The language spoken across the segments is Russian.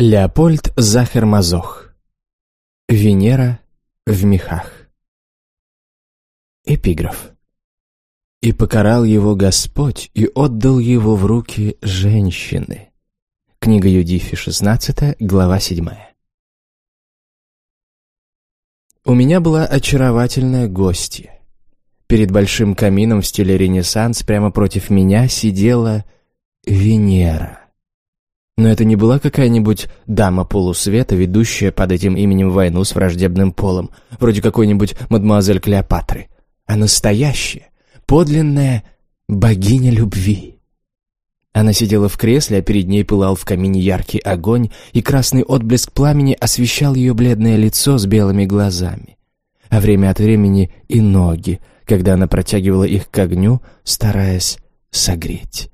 Леопольд Захармазох. Венера в мехах. Эпиграф. «И покарал его Господь, и отдал его в руки женщины». Книга Юдифи, 16, глава 7. У меня была очаровательная гостья. Перед большим камином в стиле Ренессанс прямо против меня сидела Венера. Но это не была какая-нибудь дама полусвета, ведущая под этим именем войну с враждебным полом, вроде какой-нибудь мадемуазель Клеопатры, а настоящая, подлинная богиня любви. Она сидела в кресле, а перед ней пылал в камине яркий огонь, и красный отблеск пламени освещал ее бледное лицо с белыми глазами. А время от времени и ноги, когда она протягивала их к огню, стараясь согреть.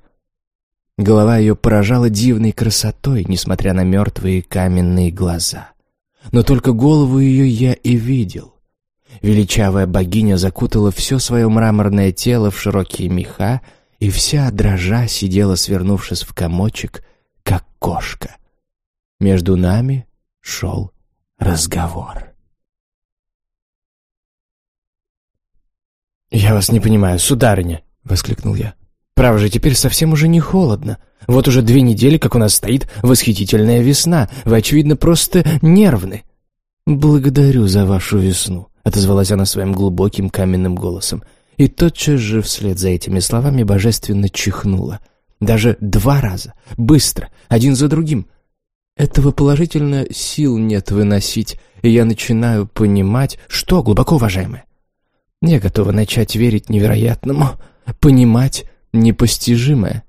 Голова ее поражала дивной красотой, несмотря на мертвые каменные глаза. Но только голову ее я и видел. Величавая богиня закутала все свое мраморное тело в широкие меха, и вся дрожа сидела, свернувшись в комочек, как кошка. Между нами шел разговор. «Я вас не понимаю, сударыня!» — воскликнул я. Право же, теперь совсем уже не холодно. Вот уже две недели, как у нас стоит восхитительная весна. Вы, очевидно, просто нервны». «Благодарю за вашу весну», — отозвалась она своим глубоким каменным голосом. И тотчас же вслед за этими словами божественно чихнула. Даже два раза, быстро, один за другим. Этого положительно сил нет выносить, и я начинаю понимать, что, глубоко уважаемая, я готова начать верить невероятному, понимать непостижимое.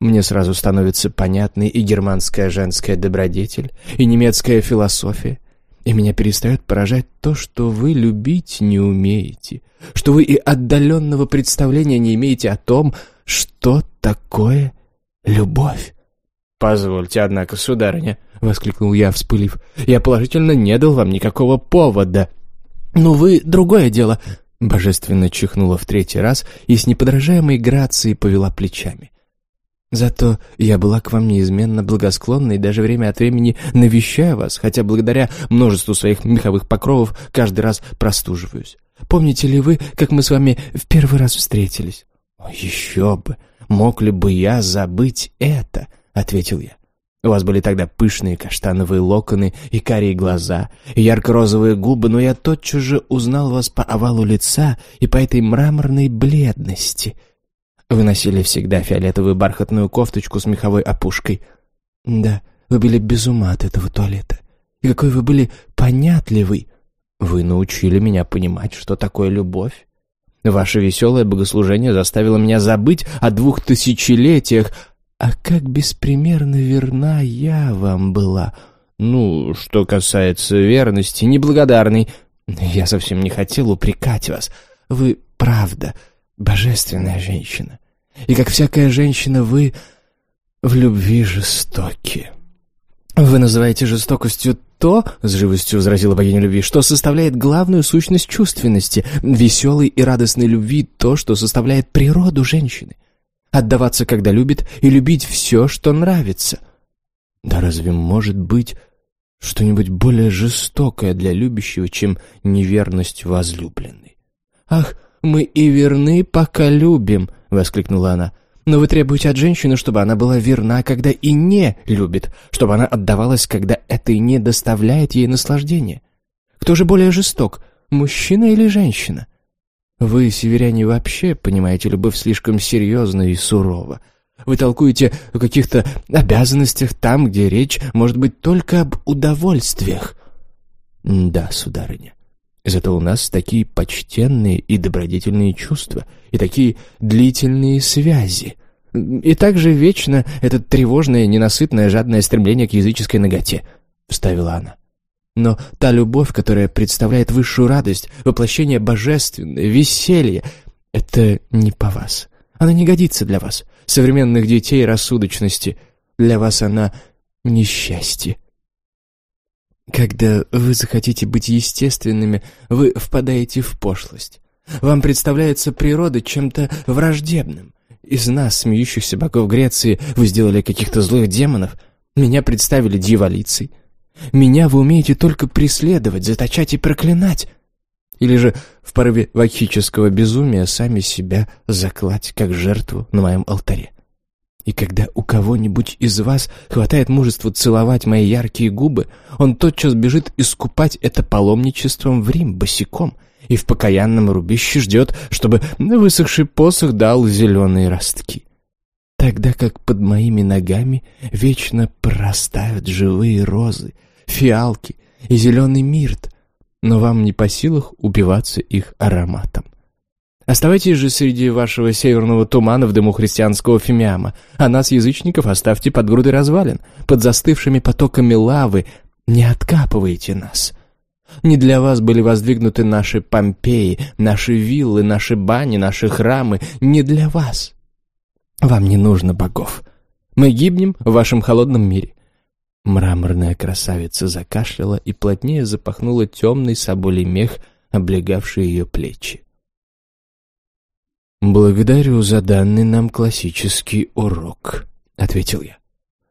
Мне сразу становится понятной и германская женская добродетель, и немецкая философия, и меня перестает поражать то, что вы любить не умеете, что вы и отдаленного представления не имеете о том, что такое любовь. «Позвольте, однако, сударыня», — воскликнул я, вспылив, — «я положительно не дал вам никакого повода». «Ну вы другое дело. Божественно чихнула в третий раз и с неподражаемой грацией повела плечами. Зато я была к вам неизменно благосклонна и даже время от времени навещаю вас, хотя благодаря множеству своих меховых покровов каждый раз простуживаюсь. Помните ли вы, как мы с вами в первый раз встретились? «Еще бы! Мог ли бы я забыть это?» — ответил я. У вас были тогда пышные каштановые локоны и карие глаза, и ярко-розовые губы, но я тотчас же узнал вас по овалу лица и по этой мраморной бледности. Вы носили всегда фиолетовую бархатную кофточку с меховой опушкой. Да, вы были без ума от этого туалета. И какой вы были понятливый. Вы научили меня понимать, что такое любовь. Ваше веселое богослужение заставило меня забыть о двух тысячелетиях, а как беспримерно верна я вам была. Ну, что касается верности, неблагодарной, я совсем не хотел упрекать вас. Вы, правда, божественная женщина. И как всякая женщина, вы в любви жестоки. Вы называете жестокостью то, с живостью возразила богиня любви, что составляет главную сущность чувственности, веселой и радостной любви, то, что составляет природу женщины отдаваться, когда любит, и любить все, что нравится. Да разве может быть что-нибудь более жестокое для любящего, чем неверность возлюбленной? «Ах, мы и верны, пока любим!» — воскликнула она. «Но вы требуете от женщины, чтобы она была верна, когда и не любит, чтобы она отдавалась, когда это и не доставляет ей наслаждения. Кто же более жесток, мужчина или женщина?» Вы, северяне, вообще понимаете любовь слишком серьезно и сурово. Вы толкуете о каких-то обязанностях там, где речь может быть только об удовольствиях. Да, сударыня. Зато у нас такие почтенные и добродетельные чувства, и такие длительные связи. И также вечно это тревожное, ненасытное, жадное стремление к языческой ноготе, — вставила она. Но та любовь, которая представляет высшую радость, воплощение божественное, веселье — это не по вас. Она не годится для вас, современных детей рассудочности. Для вас она несчастье. Когда вы захотите быть естественными, вы впадаете в пошлость. Вам представляется природа чем-то враждебным. Из нас, смеющихся богов Греции, вы сделали каких-то злых демонов — Меня представили дьяволицей. Меня вы умеете только преследовать, заточать и проклинать. Или же в порыве вакхического безумия сами себя заклать как жертву на моем алтаре. И когда у кого-нибудь из вас хватает мужества целовать мои яркие губы, он тотчас бежит искупать это паломничеством в Рим босиком и в покаянном рубище ждет, чтобы высохший посох дал зеленые ростки. Тогда как под моими ногами вечно прорастают живые розы, фиалки и зеленый мирт, но вам не по силах убиваться их ароматом. Оставайтесь же среди вашего северного тумана в дыму христианского фимиама, а нас, язычников, оставьте под грудой развалин, под застывшими потоками лавы, не откапывайте нас. Не для вас были воздвигнуты наши Помпеи, наши виллы, наши бани, наши храмы, не для вас. Вам не нужно богов. Мы гибнем в вашем холодном мире. Мраморная красавица закашляла и плотнее запахнула темный соболей мех, облегавший ее плечи. «Благодарю за данный нам классический урок», — ответил я.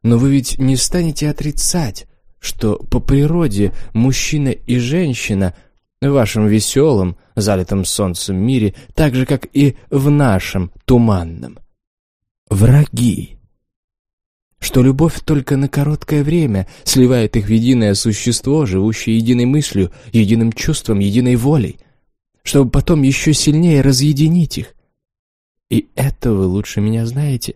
«Но вы ведь не станете отрицать, что по природе мужчина и женщина в вашем веселом, залитом солнцем мире, так же, как и в нашем туманном, враги» что любовь только на короткое время сливает их в единое существо, живущее единой мыслью, единым чувством, единой волей, чтобы потом еще сильнее разъединить их. И это вы лучше меня знаете.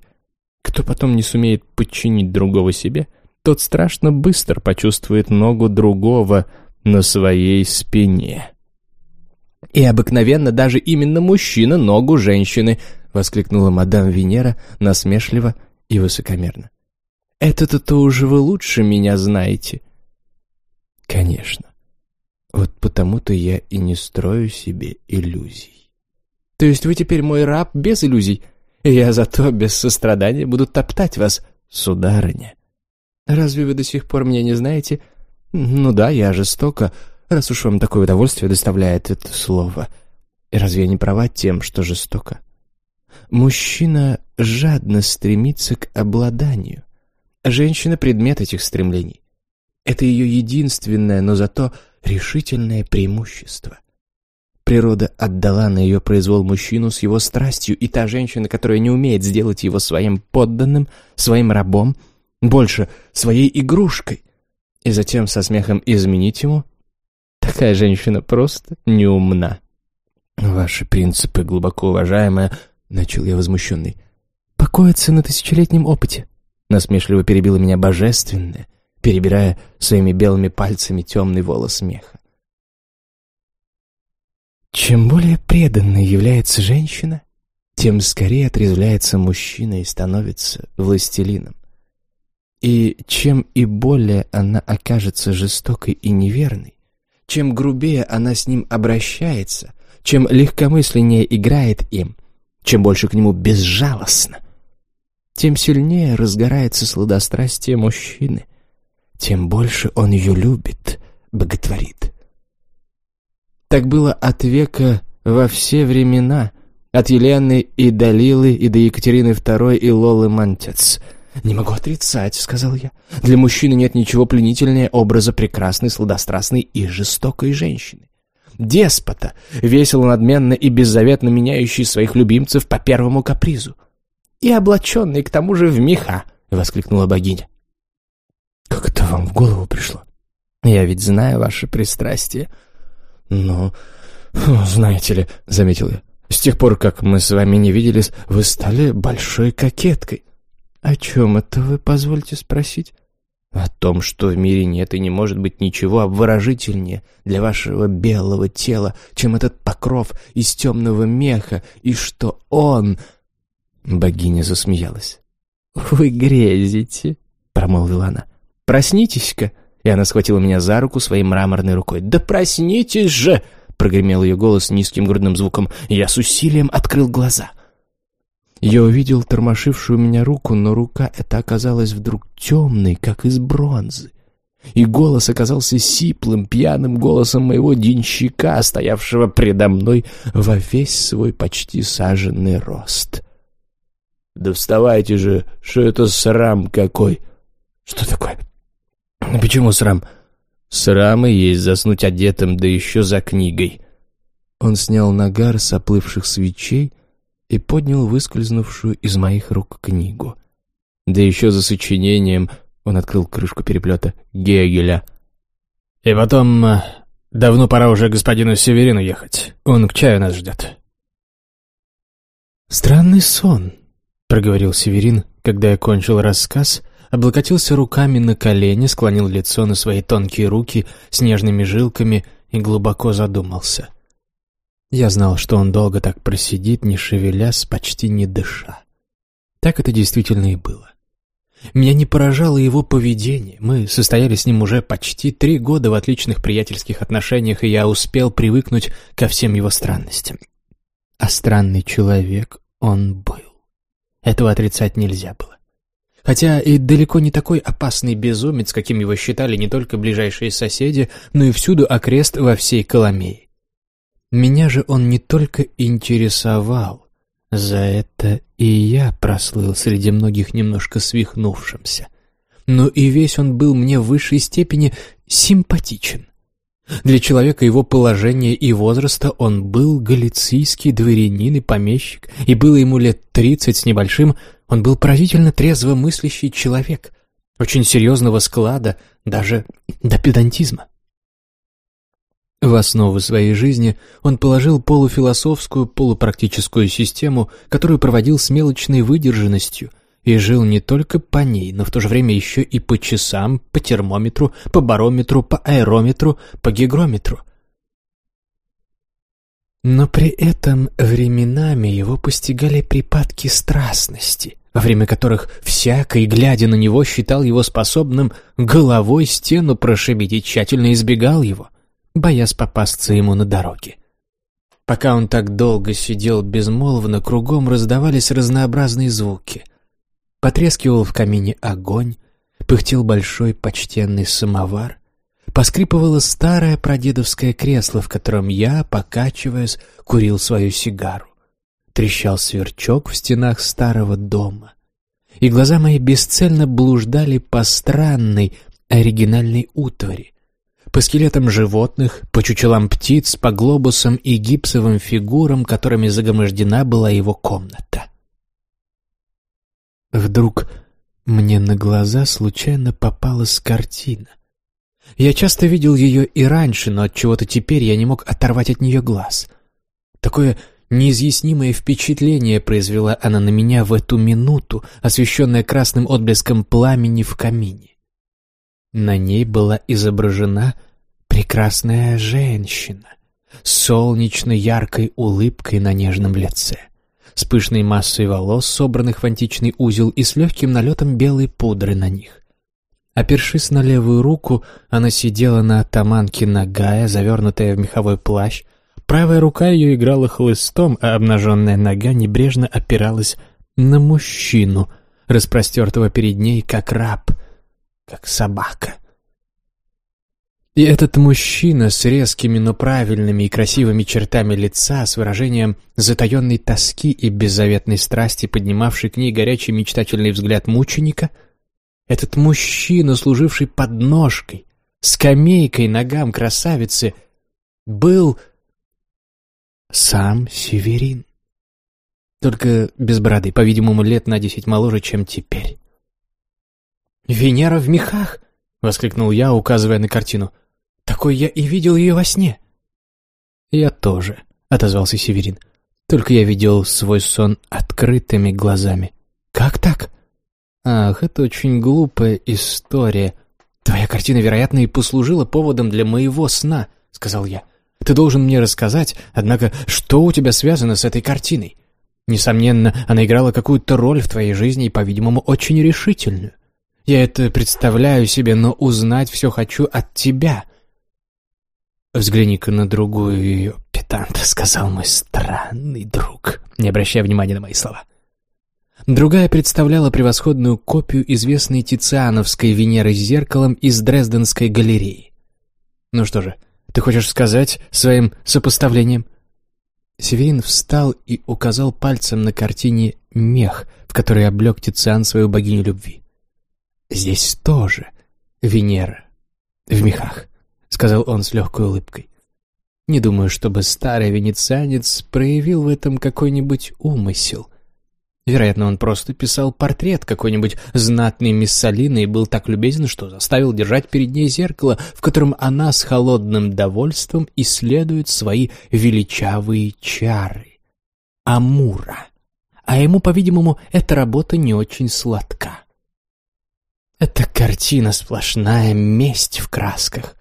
Кто потом не сумеет подчинить другого себе, тот страшно быстро почувствует ногу другого на своей спине. «И обыкновенно даже именно мужчина ногу женщины!» — воскликнула мадам Венера насмешливо и высокомерно. Это-то уже вы лучше меня знаете. Конечно. Вот потому-то я и не строю себе иллюзий. То есть вы теперь мой раб без иллюзий, и я зато без сострадания буду топтать вас, сударыня. Разве вы до сих пор меня не знаете? Ну да, я жестоко, раз уж вам такое удовольствие доставляет это слово. И разве я не права тем, что жестоко? Мужчина жадно стремится к обладанию. Женщина — предмет этих стремлений. Это ее единственное, но зато решительное преимущество. Природа отдала на ее произвол мужчину с его страстью, и та женщина, которая не умеет сделать его своим подданным, своим рабом, больше своей игрушкой, и затем со смехом изменить ему, такая женщина просто неумна. «Ваши принципы, глубоко уважаемая», — начал я возмущенный, — «покоятся на тысячелетнем опыте. Насмешливо перебила меня божественная, перебирая своими белыми пальцами темный волос меха. Чем более преданной является женщина, тем скорее отрезвляется мужчина и становится властелином. И чем и более она окажется жестокой и неверной, чем грубее она с ним обращается, чем легкомысленнее играет им, чем больше к нему безжалостно, тем сильнее разгорается сладострастие мужчины, тем больше он ее любит, боготворит. Так было от века во все времена, от Елены и Далилы и до Екатерины II и Лолы Мантец. «Не могу отрицать», — сказал я. «Для мужчины нет ничего пленительнее образа прекрасной, сладострастной и жестокой женщины. Деспота, весело, надменно и беззаветно меняющий своих любимцев по первому капризу и облаченный к тому же в меха!» — воскликнула богиня. «Как это вам в голову пришло? Я ведь знаю ваше пристрастие». «Ну, знаете ли», — заметил я, — «с тех пор, как мы с вами не виделись, вы стали большой кокеткой». «О чем это вы, позвольте спросить?» «О том, что в мире нет и не может быть ничего обворожительнее для вашего белого тела, чем этот покров из темного меха, и что он Богиня засмеялась. «Вы грезите», — промолвила она. «Проснитесь-ка!» И она схватила меня за руку своей мраморной рукой. «Да проснитесь же!» — прогремел ее голос низким грудным звуком. Я с усилием открыл глаза. Я увидел тормошившую меня руку, но рука эта оказалась вдруг темной, как из бронзы. И голос оказался сиплым, пьяным голосом моего денщика, стоявшего предо мной во весь свой почти саженный рост. «Да вставайте же, что это срам какой!» Что такое? Почему срам? Срам и есть заснуть одетым, да еще за книгой. Он снял нагар с оплывших свечей и поднял выскользнувшую из моих рук книгу. Да еще за сочинением он открыл крышку переплета Гегеля. И потом, э, давно пора уже господину Северину ехать. Он к чаю нас ждет. «Странный сон», — проговорил Северин, когда я кончил рассказ, облокотился руками на колени, склонил лицо на свои тонкие руки с нежными жилками и глубоко задумался. Я знал, что он долго так просидит, не шевелясь, почти не дыша. Так это действительно и было. Меня не поражало его поведение. Мы состояли с ним уже почти три года в отличных приятельских отношениях, и я успел привыкнуть ко всем его странностям. А странный человек он был. Этого отрицать нельзя было. Хотя и далеко не такой опасный безумец, каким его считали не только ближайшие соседи, но и всюду окрест во всей Коломее. Меня же он не только интересовал, за это и я прослыл среди многих немножко свихнувшимся. Но и весь он был мне в высшей степени симпатичен. Для человека его положения и возраста он был галицийский дворянин и помещик, и было ему лет тридцать с небольшим, он был поразительно трезво мыслящий человек, очень серьезного склада, даже до педантизма. В основу своей жизни он положил полуфилософскую, полупрактическую систему, которую проводил с мелочной выдержанностью и жил не только по ней, но в то же время еще и по часам, по термометру, по барометру, по аэрометру, по гигрометру. Но при этом временами его постигали припадки страстности, во время которых всякий, глядя на него, считал его способным головой стену прошибить и тщательно избегал его боясь попасться ему на дороге. Пока он так долго сидел безмолвно, кругом раздавались разнообразные звуки. Потрескивал в камине огонь, пыхтел большой почтенный самовар, поскрипывало старое прадедовское кресло, в котором я, покачиваясь, курил свою сигару. Трещал сверчок в стенах старого дома, и глаза мои бесцельно блуждали по странной, оригинальной утвари, по скелетам животных, по чучелам птиц, по глобусам и гипсовым фигурам, которыми загромождена была его комната. Вдруг мне на глаза случайно попалась картина. Я часто видел ее и раньше, но от чего-то теперь я не мог оторвать от нее глаз. Такое неизъяснимое впечатление произвела она на меня в эту минуту, освещенная красным отблеском пламени в камине. На ней была изображена прекрасная женщина с солнечной яркой улыбкой на нежном лице, с пышной массой волос, собранных в античный узел и с легким налетом белой пудры на них. Опершись на левую руку, она сидела на атаманке нагая, завернутая в меховой плащ. Правая рука ее играла хлыстом, а обнаженная нога небрежно опиралась на мужчину, распростертого перед ней, как раб, как собака. И этот мужчина с резкими, но правильными и красивыми чертами лица, с выражением затаенной тоски и беззаветной страсти, поднимавший к ней горячий мечтательный взгляд мученика, этот мужчина, служивший подножкой, скамейкой ногам красавицы, был сам Северин. Только без бороды, по-видимому, лет на десять моложе, чем теперь. «Венера в мехах!» — воскликнул я, указывая на картину — такой я и видел ее во сне». «Я тоже», — отозвался Северин. «Только я видел свой сон открытыми глазами». «Как так?» «Ах, это очень глупая история. Твоя картина, вероятно, и послужила поводом для моего сна», — сказал я. «Ты должен мне рассказать, однако, что у тебя связано с этой картиной? Несомненно, она играла какую-то роль в твоей жизни и, по-видимому, очень решительную. Я это представляю себе, но узнать все хочу от тебя. «Взгляни-ка на другую ее, петанта», — сказал мой странный друг, не обращая внимания на мои слова. Другая представляла превосходную копию известной Тициановской Венеры с зеркалом из Дрезденской галереи. «Ну что же, ты хочешь сказать своим сопоставлением?» Северин встал и указал пальцем на картине мех, в который облег Тициан свою богиню любви. здесь тоже Венера в мехах», — сказал он с легкой улыбкой. «Не думаю, чтобы старый венецианец проявил в этом какой-нибудь умысел. Вероятно, он просто писал портрет какой-нибудь знатной Миссалины и был так любезен, что заставил держать перед ней зеркало, в котором она с холодным довольством исследует свои величавые чары. Амура. А ему, по-видимому, эта работа не очень сладка. Это картина сплошная месть в красках.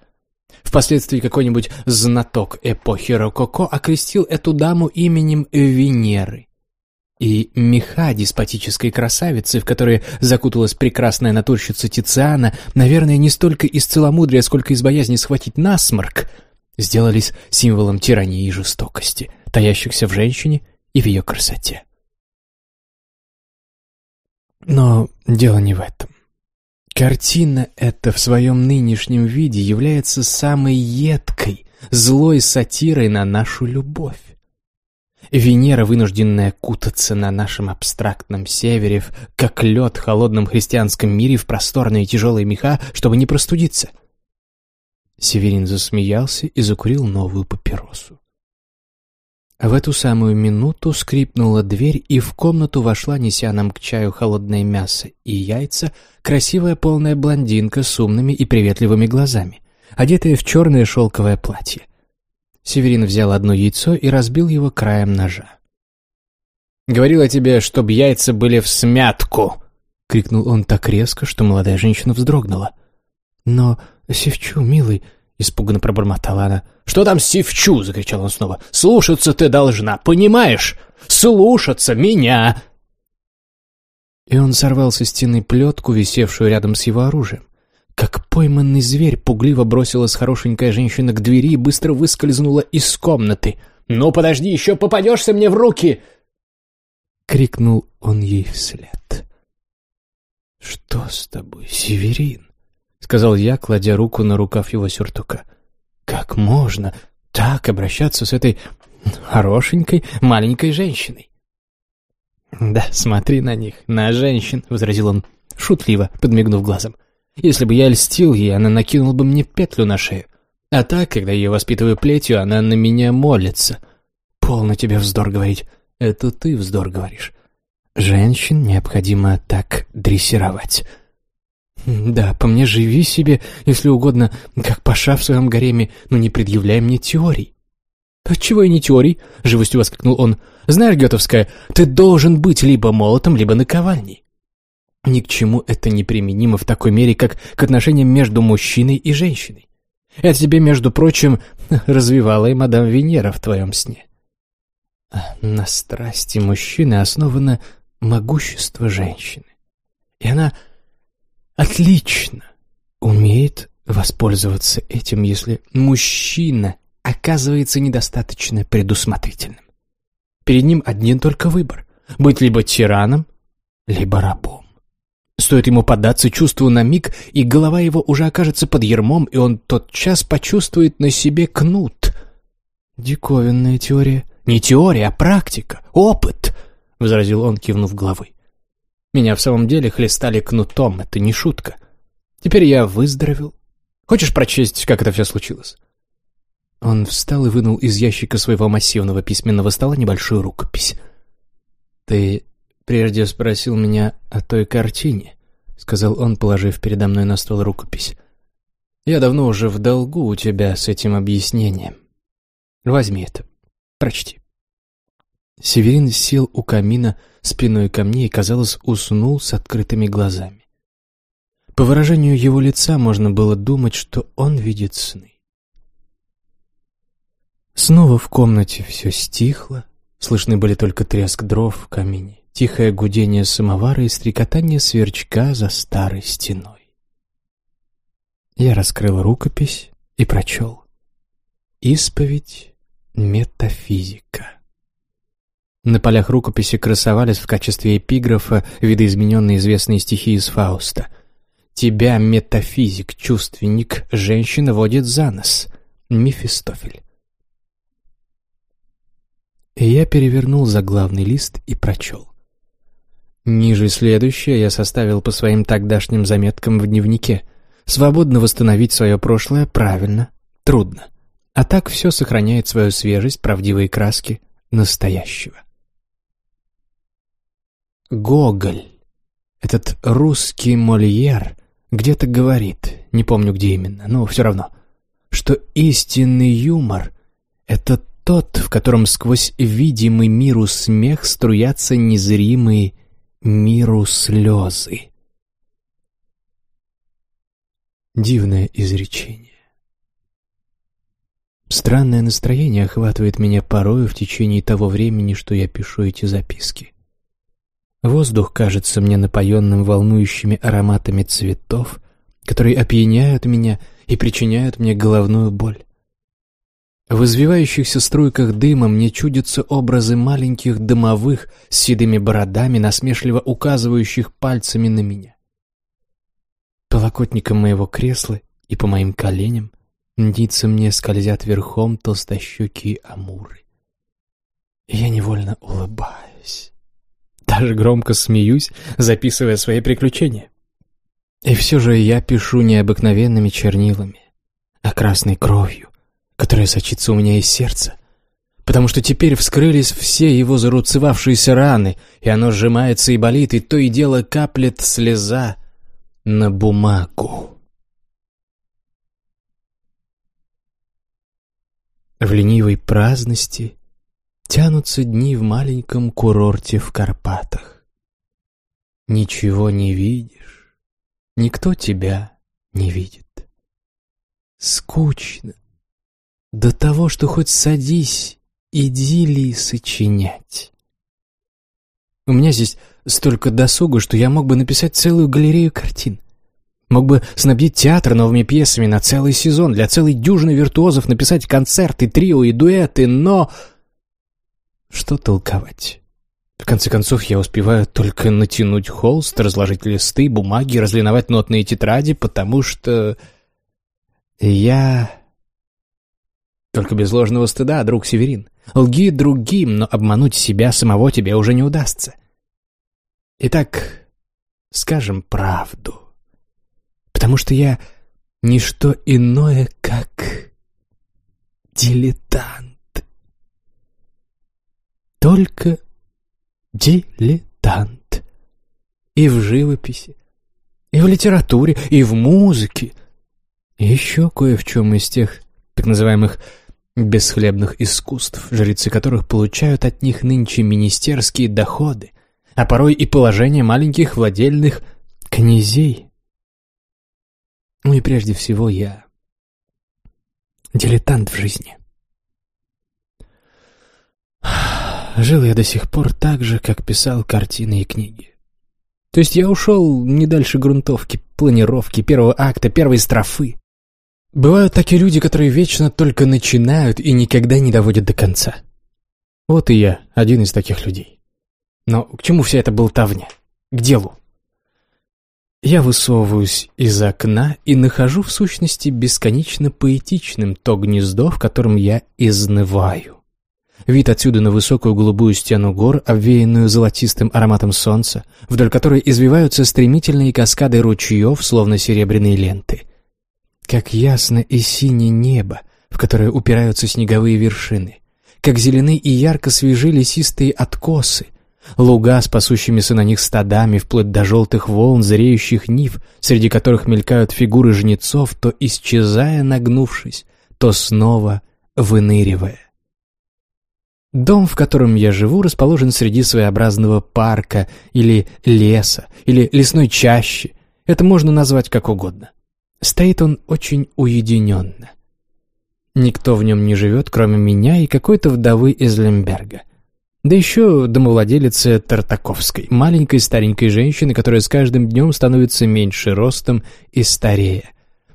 Впоследствии какой-нибудь знаток эпохи Рококо окрестил эту даму именем Венеры и меха деспотической красавицы, в которые закуталась прекрасная натурщица Тициана, наверное, не столько из целомудрия, сколько из боязни схватить насморк, сделались символом тирании и жестокости, таящихся в женщине и в ее красоте. Но дело не в этом. Картина эта в своем нынешнем виде является самой едкой, злой сатирой на нашу любовь. Венера, вынужденная кутаться на нашем абстрактном севере, как лед в холодном христианском мире в просторные тяжелые меха, чтобы не простудиться. Северин засмеялся и закурил новую папиросу. В эту самую минуту скрипнула дверь, и в комнату вошла, неся нам к чаю холодное мясо и яйца, красивая полная блондинка с умными и приветливыми глазами, одетая в черное шелковое платье. Северин взял одно яйцо и разбил его краем ножа. «Говорила тебе, чтоб яйца были в смятку!» — крикнул он так резко, что молодая женщина вздрогнула. «Но, Севчу, милый...» — испуганно пробормотала она. «Что там Севчу?» — закричал он снова. «Слушаться ты должна, понимаешь? Слушаться меня!» И он сорвал со стены плетку, висевшую рядом с его оружием. Как пойманный зверь пугливо бросилась хорошенькая женщина к двери и быстро выскользнула из комнаты. «Ну, подожди, еще попадешься мне в руки!» Крикнул он ей вслед. «Что с тобой, Северин?» — сказал я, кладя руку на рукав его сюртука. «Как можно так обращаться с этой хорошенькой маленькой женщиной?» «Да, смотри на них, на женщин», — возразил он, шутливо, подмигнув глазом. Если бы я льстил ей, она накинула бы мне петлю на шею. А так, когда я воспитываю плетью, она на меня молится. Полно тебе вздор говорить. Это ты вздор говоришь. Женщин необходимо так дрессировать. Да, по мне живи себе, если угодно, как паша в своем гареме, но не предъявляй мне теорий. «Отчего и не теорий?» — живостью воскликнул он. «Знаешь, Гетовская, ты должен быть либо молотом, либо наковальней. Ни к чему это не применимо в такой мере, как к отношениям между мужчиной и женщиной. Это тебе, между прочим, развивала и мадам Венера в твоем сне. На страсти мужчины основано могущество женщины. И она отлично умеет воспользоваться этим, если мужчина оказывается недостаточно предусмотрительным. Перед ним один только выбор — быть либо тираном, либо рабом. Стоит ему поддаться чувству на миг, и голова его уже окажется под ермом, и он тотчас почувствует на себе кнут. Диковинная теория. Не теория, а практика, опыт, — возразил он, кивнув головой. Меня в самом деле хлестали кнутом, это не шутка. Теперь я выздоровел. Хочешь прочесть, как это все случилось? Он встал и вынул из ящика своего массивного письменного стола небольшую рукопись. «Ты прежде спросил меня о той картине», — сказал он, положив передо мной на стол рукопись. «Я давно уже в долгу у тебя с этим объяснением. Возьми это, прочти». Северин сел у камина спиной ко мне и, казалось, уснул с открытыми глазами. По выражению его лица можно было думать, что он видит сны. Снова в комнате все стихло, слышны были только треск дров в камине тихое гудение самовара и стрекотание сверчка за старой стеной. Я раскрыл рукопись и прочел. Исповедь метафизика. На полях рукописи красовались в качестве эпиграфа видоизмененные известные стихи из Фауста. «Тебя, метафизик, чувственник, женщина водит за нос». Мефистофель. И я перевернул заглавный лист и прочел. Ниже следующее я составил по своим тогдашним заметкам в дневнике. Свободно восстановить свое прошлое правильно, трудно. А так все сохраняет свою свежесть, правдивые краски настоящего. Гоголь, этот русский Мольер, где-то говорит, не помню где именно, но все равно, что истинный юмор — это тот, в котором сквозь видимый миру смех струятся незримые миру слезы. Дивное изречение. Странное настроение охватывает меня порою в течение того времени, что я пишу эти записки. Воздух кажется мне напоенным волнующими ароматами цветов, которые опьяняют меня и причиняют мне головную боль. В извивающихся струйках дыма мне чудятся образы маленьких домовых с седыми бородами, насмешливо указывающих пальцами на меня. По локотникам моего кресла и по моим коленям ницы мне скользят верхом толстощекие амуры. Я невольно улыбаюсь. Даже громко смеюсь, записывая свои приключения. И все же я пишу необыкновенными чернилами, а красной кровью, которая сочится у меня из сердца, потому что теперь вскрылись все его заруцевавшиеся раны, и оно сжимается и болит, и то и дело каплет слеза на бумагу. В ленивой праздности тянутся дни в маленьком курорте в Карпатах. Ничего не видишь, никто тебя не видит. Скучно, до того, что хоть садись, идиллии сочинять. У меня здесь столько досуга, что я мог бы написать целую галерею картин. Мог бы снабдить театр новыми пьесами на целый сезон, для целой дюжины виртуозов написать концерты, трио и дуэты, но... Что толковать? В конце концов, я успеваю только натянуть холст, разложить листы, бумаги, разлиновать нотные тетради, потому что... Я только без ложного стыда, друг Северин. Лги другим, но обмануть себя самого тебе уже не удастся. Итак, скажем правду. Потому что я не что иное, как дилетант. Только дилетант. И в живописи, и в литературе, и в музыке, и еще кое в чем из тех так называемых бесхлебных искусств, жрецы которых получают от них нынче министерские доходы, а порой и положение маленьких владельных князей. Ну и прежде всего я дилетант в жизни. Жил я до сих пор так же, как писал картины и книги. То есть я ушел не дальше грунтовки, планировки, первого акта, первой строфы. Бывают такие люди, которые вечно только начинают и никогда не доводят до конца. Вот и я, один из таких людей. Но к чему вся эта болтовня? К делу. Я высовываюсь из окна и нахожу в сущности бесконечно поэтичным то гнездо, в котором я изнываю. Вид отсюда на высокую голубую стену гор, обвеянную золотистым ароматом солнца, вдоль которой извиваются стремительные каскады ручьев, словно серебряные ленты — как ясно и синее небо, в которое упираются снеговые вершины. Как зелены и ярко свежи лесистые откосы. Луга с пасущимися на них стадами, вплоть до желтых волн, зреющих нив, среди которых мелькают фигуры жнецов, то исчезая, нагнувшись, то снова выныривая. Дом, в котором я живу, расположен среди своеобразного парка или леса, или лесной чащи. Это можно назвать как угодно. Стоит он очень уединенно. Никто в нем не живет, кроме меня и какой-то вдовы из Лемберга. Да еще домовладелицы Тартаковской, маленькой старенькой женщины, которая с каждым днем становится меньше ростом и старее.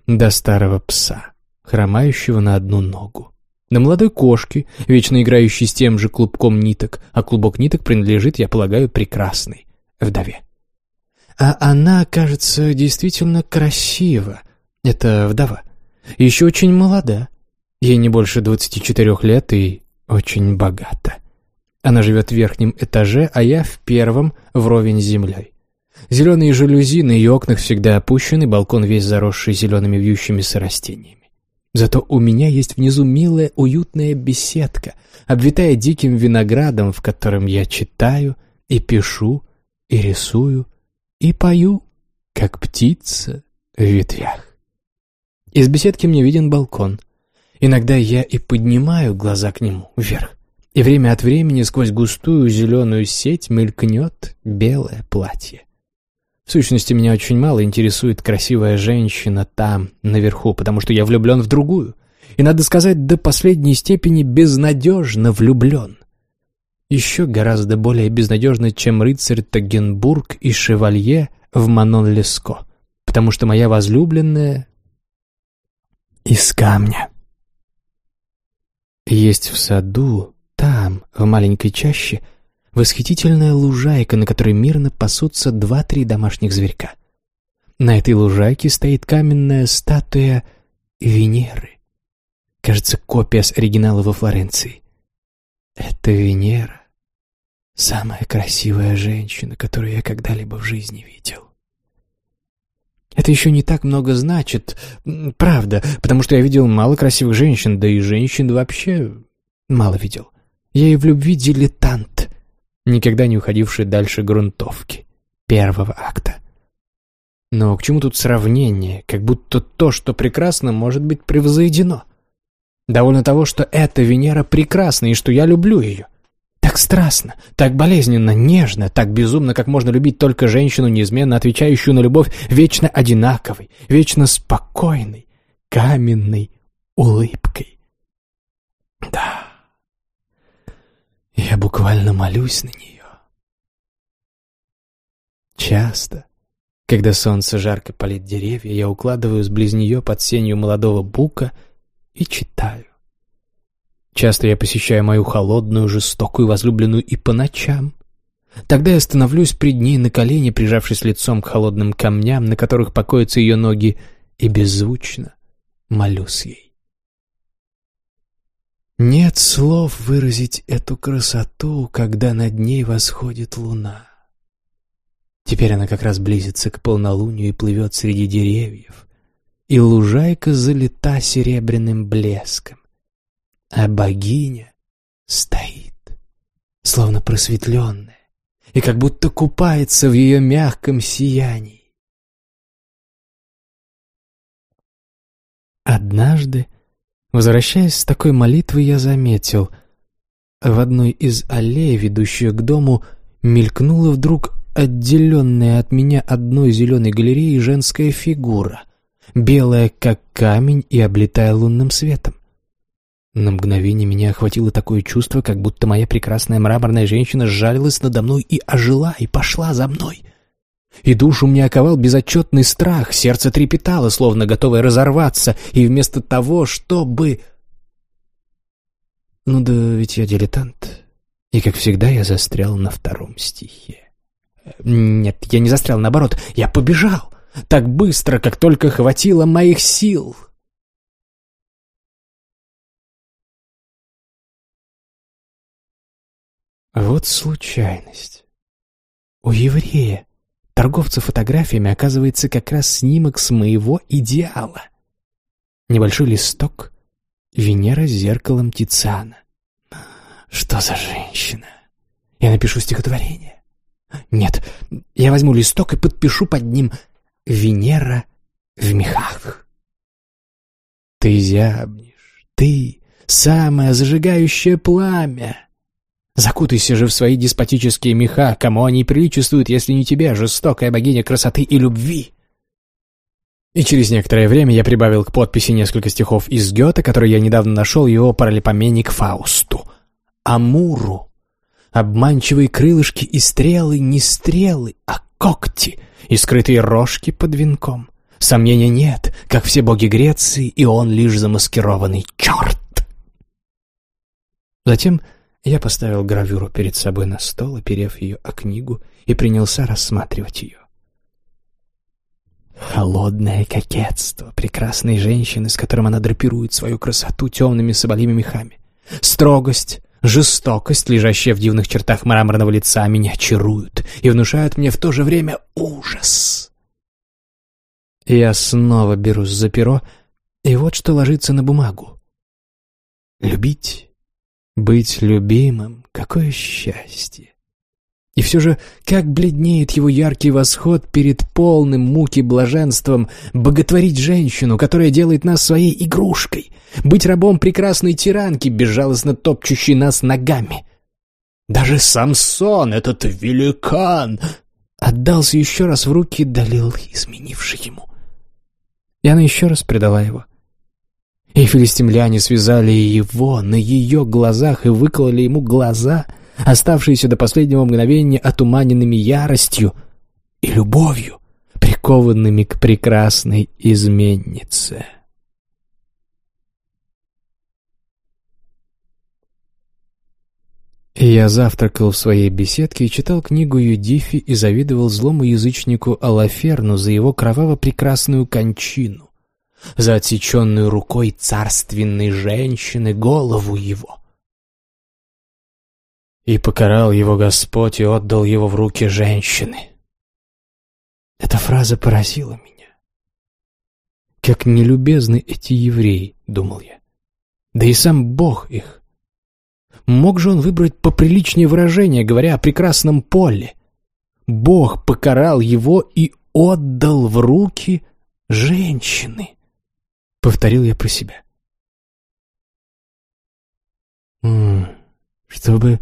До старого пса, хромающего на одну ногу. До молодой кошки, вечно играющей с тем же клубком ниток, а клубок ниток принадлежит, я полагаю, прекрасной вдове. А она, кажется, действительно красива, это вдова. Еще очень молода. Ей не больше двадцати четырех лет и очень богата. Она живет в верхнем этаже, а я в первом, вровень с землей. Зеленые жалюзи на ее окнах всегда опущены, балкон весь заросший зелеными вьющимися растениями. Зато у меня есть внизу милая, уютная беседка, обвитая диким виноградом, в котором я читаю и пишу, и рисую, и пою, как птица в ветвях. Из беседки мне виден балкон. Иногда я и поднимаю глаза к нему вверх, и время от времени сквозь густую зеленую сеть мелькнет белое платье. В сущности, меня очень мало интересует красивая женщина там, наверху, потому что я влюблен в другую. И, надо сказать, до последней степени безнадежно влюблен. Еще гораздо более безнадежно, чем рыцарь Тагенбург и шевалье в Манон-Леско, потому что моя возлюбленная из камня. Есть в саду, там, в маленькой чаще, Восхитительная лужайка, на которой мирно пасутся два-три домашних зверька. На этой лужайке стоит каменная статуя Венеры. Кажется, копия с оригинала во Флоренции. Это Венера. Самая красивая женщина, которую я когда-либо в жизни видел. Это еще не так много значит, правда, потому что я видел мало красивых женщин, да и женщин вообще мало видел. Я и в любви дилетант никогда не уходивший дальше грунтовки, первого акта. Но к чему тут сравнение, как будто то, что прекрасно, может быть превзойдено? Довольно того, что эта Венера прекрасна и что я люблю ее. Так страстно, так болезненно, нежно, так безумно, как можно любить только женщину, неизменно отвечающую на любовь вечно одинаковой, вечно спокойной, каменной улыбкой. Да, я буквально молюсь на нее. Часто, когда солнце жарко палит деревья, я укладываюсь близ нее под сенью молодого бука и читаю. Часто я посещаю мою холодную, жестокую возлюбленную и по ночам. Тогда я становлюсь пред ней на колени, прижавшись лицом к холодным камням, на которых покоятся ее ноги, и беззвучно молюсь ей. Нет слов выразить эту красоту, когда над ней восходит луна. Теперь она как раз близится к полнолунию и плывет среди деревьев, и лужайка залита серебряным блеском, а богиня стоит, словно просветленная, и как будто купается в ее мягком сиянии. Однажды Возвращаясь с такой молитвы, я заметил. В одной из аллей, ведущих к дому, мелькнула вдруг отделенная от меня одной зеленой галереей женская фигура, белая, как камень, и облитая лунным светом. На мгновение меня охватило такое чувство, как будто моя прекрасная мраморная женщина сжалилась надо мной и ожила, и пошла за мной. И душу мне оковал безотчетный страх, сердце трепетало, словно готовое разорваться, и вместо того, чтобы... Ну да ведь я дилетант, и, как всегда, я застрял на втором стихе. Нет, я не застрял, наоборот, я побежал, так быстро, как только хватило моих сил. Вот случайность. У еврея торговца фотографиями оказывается как раз снимок с моего идеала. Небольшой листок, Венера с зеркалом Тициана. Что за женщина? Я напишу стихотворение. Нет, я возьму листок и подпишу под ним «Венера в мехах». Ты зябнешь, ты — самое зажигающее пламя. Закутайся же в свои деспотические меха, кому они приличествуют, если не тебе, жестокая богиня красоты и любви. И через некоторое время я прибавил к подписи несколько стихов из Гёте, которые я недавно нашел его паралипоменик Фаусту. Амуру. Обманчивые крылышки и стрелы не стрелы, а когти и скрытые рожки под венком. Сомнения нет, как все боги Греции, и он лишь замаскированный черт. Затем я поставил гравюру перед собой на стол, оперев ее о книгу, и принялся рассматривать ее. Холодное кокетство прекрасной женщины, с которым она драпирует свою красоту темными соболиными мехами. Строгость, жестокость, лежащая в дивных чертах мраморного лица, меня чаруют и внушают мне в то же время ужас. Я снова берусь за перо, и вот что ложится на бумагу. Любить, быть любимым, какое счастье! И все же, как бледнеет его яркий восход перед полным муки блаженством боготворить женщину, которая делает нас своей игрушкой, быть рабом прекрасной тиранки, безжалостно топчущей нас ногами. Даже Самсон, этот великан, отдался еще раз в руки Далил, изменивший ему. И она еще раз предала его. И филистимляне связали его на ее глазах и выкололи ему глаза — оставшиеся до последнего мгновения отуманенными яростью и любовью, прикованными к прекрасной изменнице. Я завтракал в своей беседке и читал книгу Юдифи и завидовал злому язычнику Алаферну за его кроваво-прекрасную кончину, за отсеченную рукой царственной женщины голову его. И покарал его Господь и отдал его в руки женщины. Эта фраза поразила меня. Как нелюбезны эти евреи, думал я. Да и сам Бог их. Мог же он выбрать поприличнее выражение, говоря о прекрасном поле? Бог покарал его и отдал в руки женщины. Повторил я про себя. Чтобы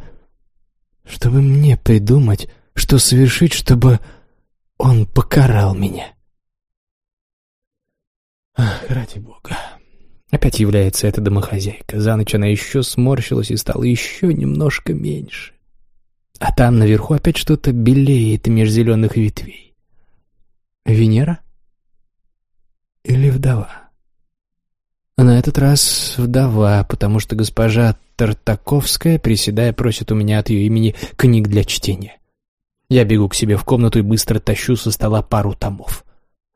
чтобы мне придумать, что совершить, чтобы он покарал меня. Ах, ради бога. Опять является эта домохозяйка. За ночь она еще сморщилась и стала еще немножко меньше. А там наверху опять что-то белеет меж зеленых ветвей. Венера? Или вдова? На этот раз вдова, потому что госпожа Тартаковская, приседая, просит у меня от ее имени книг для чтения. Я бегу к себе в комнату и быстро тащу со стола пару томов.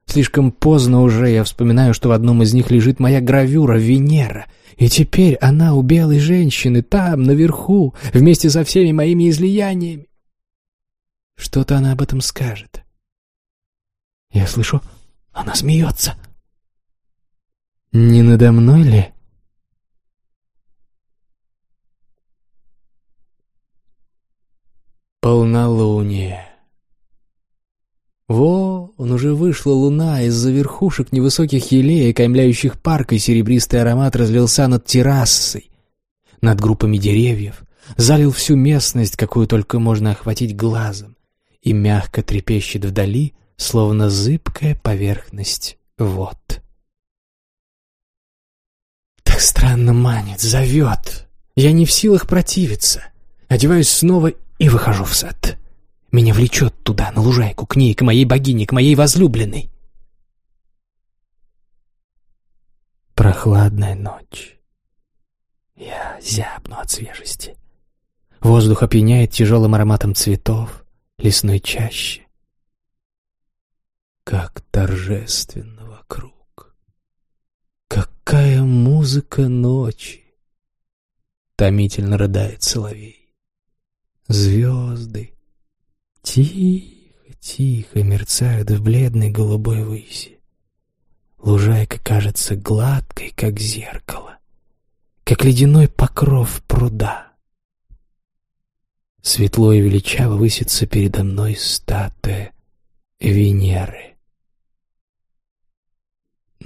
Слишком поздно уже я вспоминаю, что в одном из них лежит моя гравюра «Венера», и теперь она у белой женщины, там, наверху, вместе со всеми моими излияниями. Что-то она об этом скажет. Я слышу, она смеется. Не надо мной ли? Полнолуние. Во, он уже вышла луна, из-за верхушек невысоких елей, окаймляющих парк, и серебристый аромат разлился над террасой, над группами деревьев, залил всю местность, какую только можно охватить глазом, и мягко трепещет вдали, словно зыбкая поверхность вод странно манит, зовет. Я не в силах противиться. Одеваюсь снова и выхожу в сад. Меня влечет туда, на лужайку, к ней, к моей богине, к моей возлюбленной. Прохладная ночь. Я зябну от свежести. Воздух опьяняет тяжелым ароматом цветов, лесной чащи. Как торжественно. Какая музыка ночи! Томительно рыдает соловей. Звезды тихо, тихо мерцают в бледной голубой выси. Лужайка кажется гладкой, как зеркало, как ледяной покров пруда. Светло и величаво высится передо мной статуя Венеры.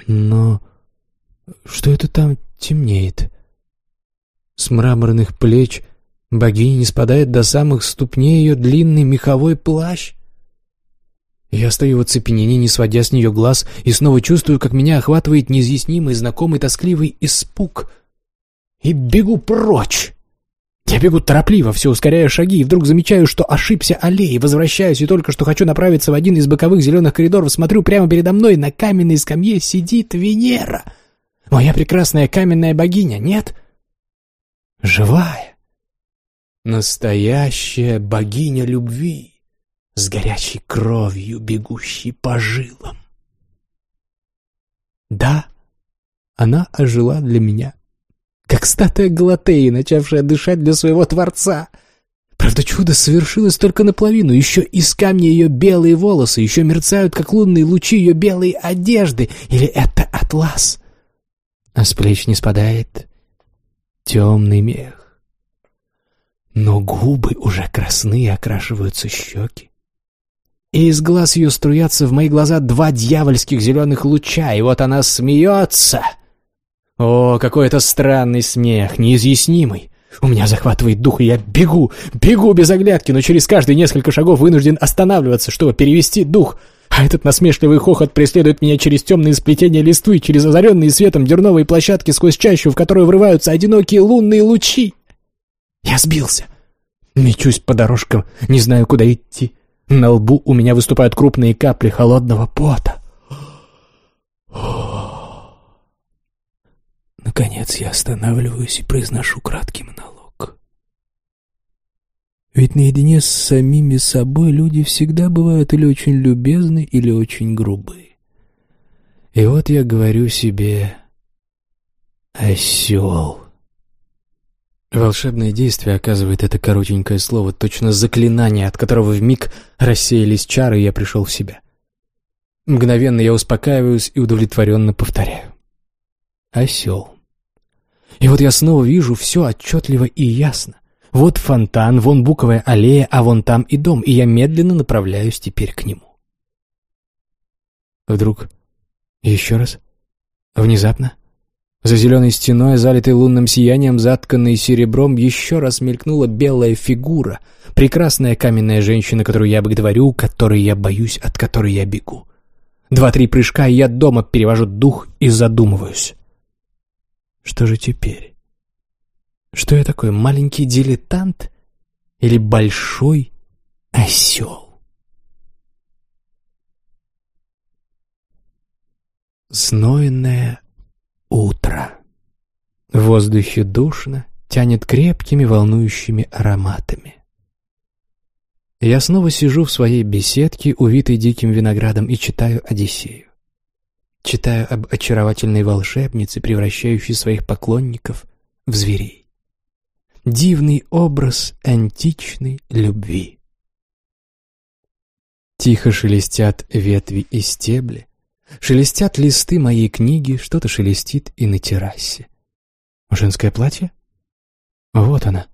Но что это там темнеет? С мраморных плеч богини не спадает до самых ступней ее длинный меховой плащ. Я стою в оцепенении, не сводя с нее глаз, и снова чувствую, как меня охватывает неизъяснимый, знакомый, тоскливый испуг. И бегу прочь. Я бегу торопливо, все ускоряя шаги, и вдруг замечаю, что ошибся аллеей, возвращаюсь, и только что хочу направиться в один из боковых зеленых коридоров, смотрю прямо передо мной, на каменной скамье сидит Венера — Моя прекрасная каменная богиня, нет? Живая. Настоящая богиня любви, с горячей кровью, бегущей по жилам. Да, она ожила для меня, как статуя Галатеи, начавшая дышать для своего Творца. Правда, чудо совершилось только наполовину. Еще из камня ее белые волосы, еще мерцают, как лунные лучи ее белой одежды. Или это атлас? А с плеч не спадает темный мех. Но губы уже красные, окрашиваются щеки. И из глаз ее струятся в мои глаза два дьявольских зеленых луча, и вот она смеется. О, какой это странный смех, неизъяснимый. У меня захватывает дух, и я бегу, бегу без оглядки, но через каждые несколько шагов вынужден останавливаться, чтобы перевести дух. А этот насмешливый хохот преследует меня через темные сплетения листвы, через озаренные светом дерновые площадки сквозь чащу, в которую врываются одинокие лунные лучи. Я сбился. Мечусь по дорожкам, не знаю, куда идти. На лбу у меня выступают крупные капли холодного пота. Наконец я останавливаюсь и произношу краткий монолог. Ведь наедине с самими собой люди всегда бывают или очень любезны, или очень грубы. И вот я говорю себе «осел». Волшебное действие оказывает это коротенькое слово, точно заклинание, от которого в миг рассеялись чары, и я пришел в себя. Мгновенно я успокаиваюсь и удовлетворенно повторяю. Осел. И вот я снова вижу все отчетливо и ясно. Вот фонтан, вон буковая аллея, а вон там и дом, и я медленно направляюсь теперь к нему. Вдруг еще раз, внезапно, за зеленой стеной, залитой лунным сиянием, затканной серебром, еще раз мелькнула белая фигура, прекрасная каменная женщина, которую я боготворю, которой я боюсь, от которой я бегу. Два-три прыжка, и я дома перевожу дух и задумываюсь. Что же теперь? Что я такой, маленький дилетант или большой осел? Знойное утро. В воздухе душно, тянет крепкими волнующими ароматами. Я снова сижу в своей беседке, увитой диким виноградом, и читаю «Одиссею». Читаю об очаровательной волшебнице, превращающей своих поклонников в зверей. Дивный образ античной любви. Тихо шелестят ветви и стебли, шелестят листы моей книги, что-то шелестит и на террасе. Женское платье? Вот она.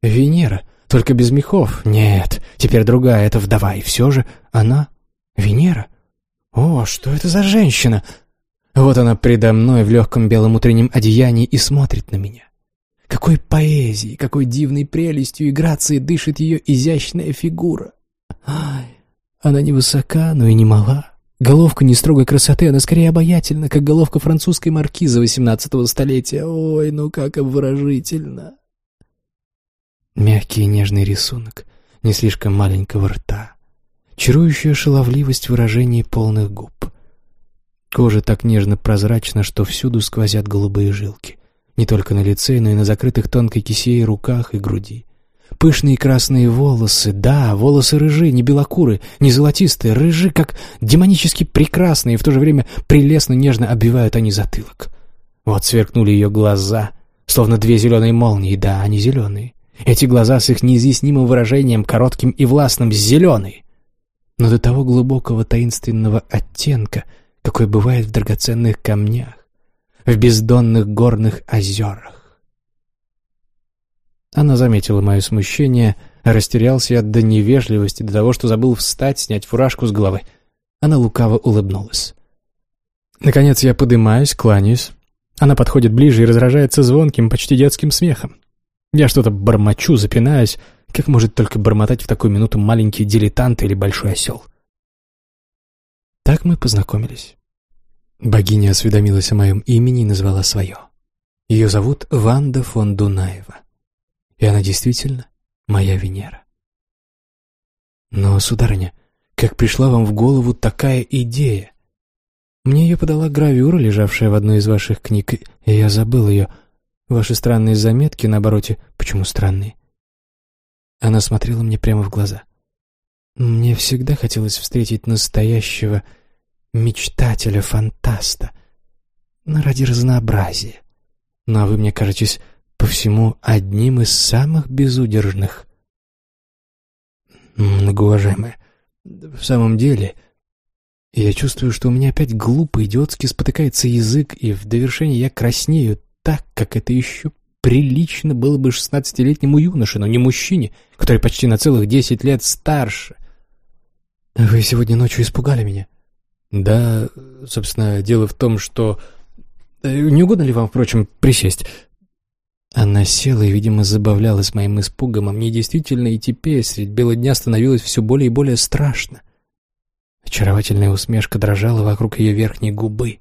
Венера, только без мехов. Нет, теперь другая, это вдова, и все же она Венера. О, что это за женщина? Вот она предо мной в легком белом утреннем одеянии и смотрит на меня. Какой поэзией, какой дивной прелестью и грацией дышит ее изящная фигура. Ай, она не высока, но и не мала. Головка не строгой красоты, она скорее обаятельна, как головка французской маркизы XVIII столетия. Ой, ну как обворожительно. Мягкий и нежный рисунок, не слишком маленького рта, чарующая шаловливость выражений полных губ. Кожа так нежно-прозрачна, что всюду сквозят голубые жилки. Не только на лице, но и на закрытых тонкой кисее руках и груди. Пышные красные волосы, да, волосы рыжи, не белокуры, не золотистые, рыжи, как демонически прекрасные, и в то же время прелестно нежно обвивают они затылок. Вот сверкнули ее глаза, словно две зеленые молнии, да, они зеленые. Эти глаза с их неизъяснимым выражением, коротким и властным, зеленые но до того глубокого таинственного оттенка, какой бывает в драгоценных камнях, в бездонных горных озерах. Она заметила мое смущение, растерялся я до невежливости, до того, что забыл встать, снять фуражку с головы. Она лукаво улыбнулась. Наконец я подымаюсь, кланяюсь. Она подходит ближе и разражается звонким, почти детским смехом. Я что-то бормочу, запинаюсь, как может только бормотать в такую минуту маленький дилетант или большой осел? Так мы познакомились. Богиня осведомилась о моем имени и назвала свое. Ее зовут Ванда фон Дунаева. И она действительно моя Венера. Но, сударыня, как пришла вам в голову такая идея? Мне ее подала гравюра, лежавшая в одной из ваших книг, и я забыл ее. Ваши странные заметки на обороте, почему странные? Она смотрела мне прямо в глаза. Мне всегда хотелось встретить настоящего мечтателя-фантаста. Но ради разнообразия. Ну а вы мне кажетесь по всему одним из самых безудержных. Многоуважаемая, в самом деле, я чувствую, что у меня опять глупо, идиотски спотыкается язык, и в довершение я краснею так, как это еще прилично было бы шестнадцатилетнему юноше, но не мужчине, который почти на целых десять лет старше. Вы сегодня ночью испугали меня. Да, собственно, дело в том, что... Э, не угодно ли вам, впрочем, присесть? Она села и, видимо, забавлялась моим испугом, а мне действительно и теперь средь бела дня становилось все более и более страшно. Очаровательная усмешка дрожала вокруг ее верхней губы.